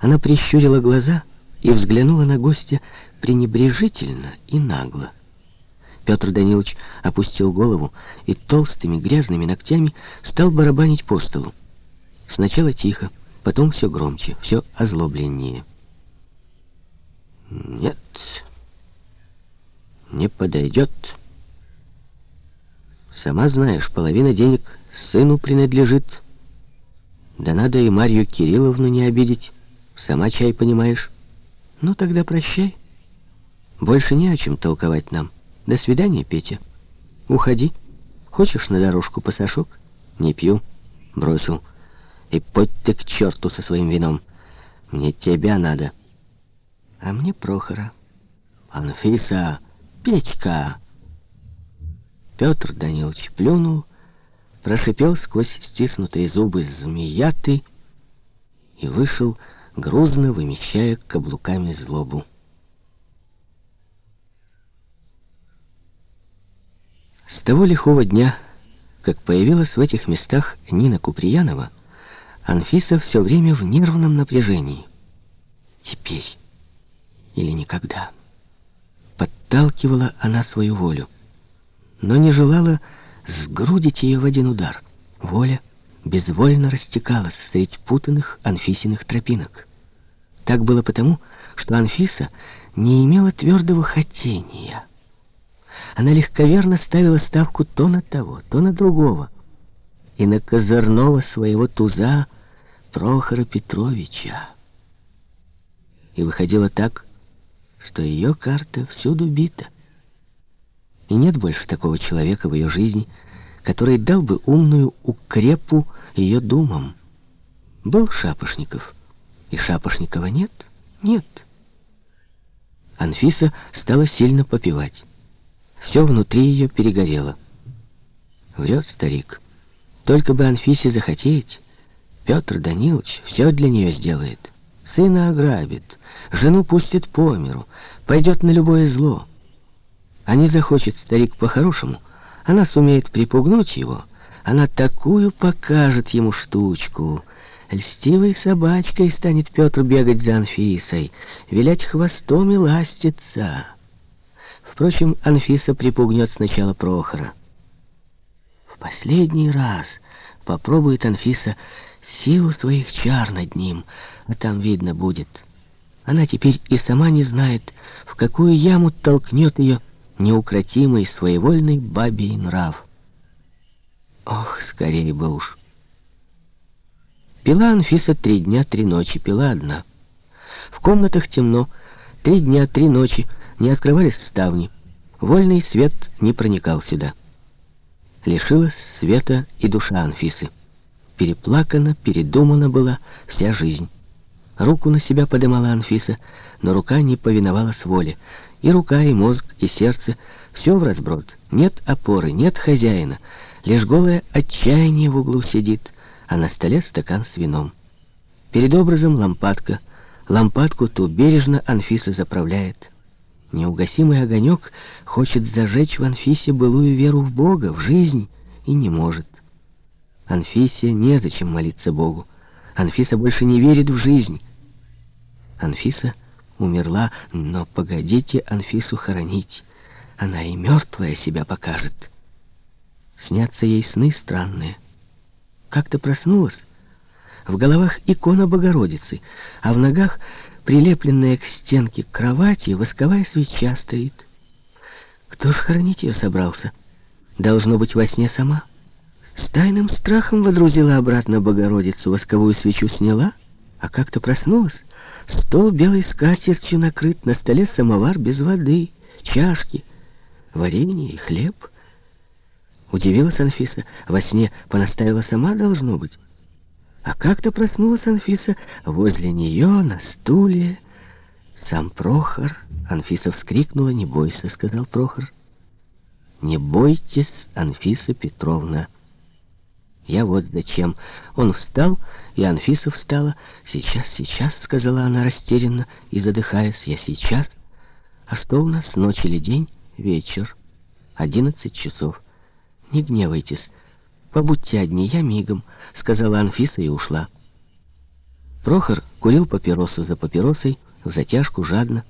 Она прищурила глаза и взглянула на гостя пренебрежительно и нагло. Петр Данилович опустил голову и толстыми грязными ногтями стал барабанить по столу. Сначала тихо, потом все громче, все озлобленнее. «Нет, не подойдет. Сама знаешь, половина денег сыну принадлежит. Да надо и Марью Кирилловну не обидеть. Сама чай понимаешь. Ну тогда прощай. Больше не о чем толковать нам. До свидания, Петя. Уходи. Хочешь на дорожку пасашок? Не пью. Бросил. И подь ты к черту со своим вином. Мне тебя надо. А мне Прохора. Анфиса, Петька. Петр Данилович плюнул, прошипел сквозь стиснутые зубы змея ты и вышел, грузно вымещая каблуками злобу. С того лихого дня, как появилась в этих местах Нина Куприянова, Анфиса все время в нервном напряжении. Теперь или никогда. Подталкивала она свою волю, но не желала сгрудить ее в один удар. Воля безвольно растекалась средь путанных Анфисиных тропинок. Так было потому, что Анфиса не имела твердого хотения — она легковерно ставила ставку то на того, то на другого. И на козырного своего туза Прохора Петровича. И выходило так, что ее карта всюду бита. И нет больше такого человека в ее жизни, который дал бы умную укрепу ее думам. Был Шапошников, и Шапошникова нет? Нет. Анфиса стала сильно попивать. Все внутри ее перегорело. Врет старик. Только бы Анфисе захотеть, Петр Данилович все для нее сделает. Сына ограбит, жену пустит по миру, пойдет на любое зло. А не захочет старик по-хорошему, она сумеет припугнуть его, она такую покажет ему штучку. Льстивой собачкой станет Петр бегать за Анфисой, вилять хвостом и ластиться. Впрочем, Анфиса припугнет сначала Прохора. В последний раз попробует Анфиса силу своих чар над ним, а там видно будет. Она теперь и сама не знает, в какую яму толкнет ее неукротимый, своевольный бабий нрав. Ох, скорее бы уж. Пила Анфиса три дня, три ночи, пила одна. В комнатах темно, три дня, три ночи, не открывались ставни. Вольный свет не проникал сюда. Лишилась света и душа Анфисы. Переплакана, передумана была вся жизнь. Руку на себя подымала Анфиса, но рука не повиновалась воле. И рука, и мозг, и сердце — все в разброд. Нет опоры, нет хозяина. Лишь голое отчаяние в углу сидит, а на столе стакан с вином. Перед образом лампадка. Лампадку ту бережно Анфиса заправляет — Неугасимый огонек хочет зажечь в Анфисе былую веру в Бога, в жизнь, и не может. Анфисе незачем молиться Богу. Анфиса больше не верит в жизнь. Анфиса умерла, но погодите Анфису хоронить. Она и мертвая себя покажет. Снятся ей сны странные. Как-то проснулась, в головах икона Богородицы, а в ногах, прилепленная к стенке кровати, восковая свеча стоит. Кто ж хоронить ее собрался? Должно быть во сне сама. С тайным страхом водрузила обратно Богородицу, восковую свечу сняла, а как-то проснулась. Стол белой скатертью накрыт, на столе самовар без воды, чашки, варенье и хлеб. Удивилась Анфиса, во сне понаставила сама, должно быть. А как-то проснулась Анфиса возле нее на стуле. Сам Прохор. Анфиса вскрикнула. «Не бойся», — сказал Прохор. «Не бойтесь, Анфиса Петровна». «Я вот зачем». Он встал, и Анфиса встала. «Сейчас, сейчас», — сказала она растерянно и задыхаясь. «Я сейчас». «А что у нас, ночь или день?» «Вечер. Одиннадцать часов. Не гневайтесь». «Побудьте одни, я мигом», — сказала Анфиса и ушла. Прохор курил папиросу за папиросой, в затяжку, жадно.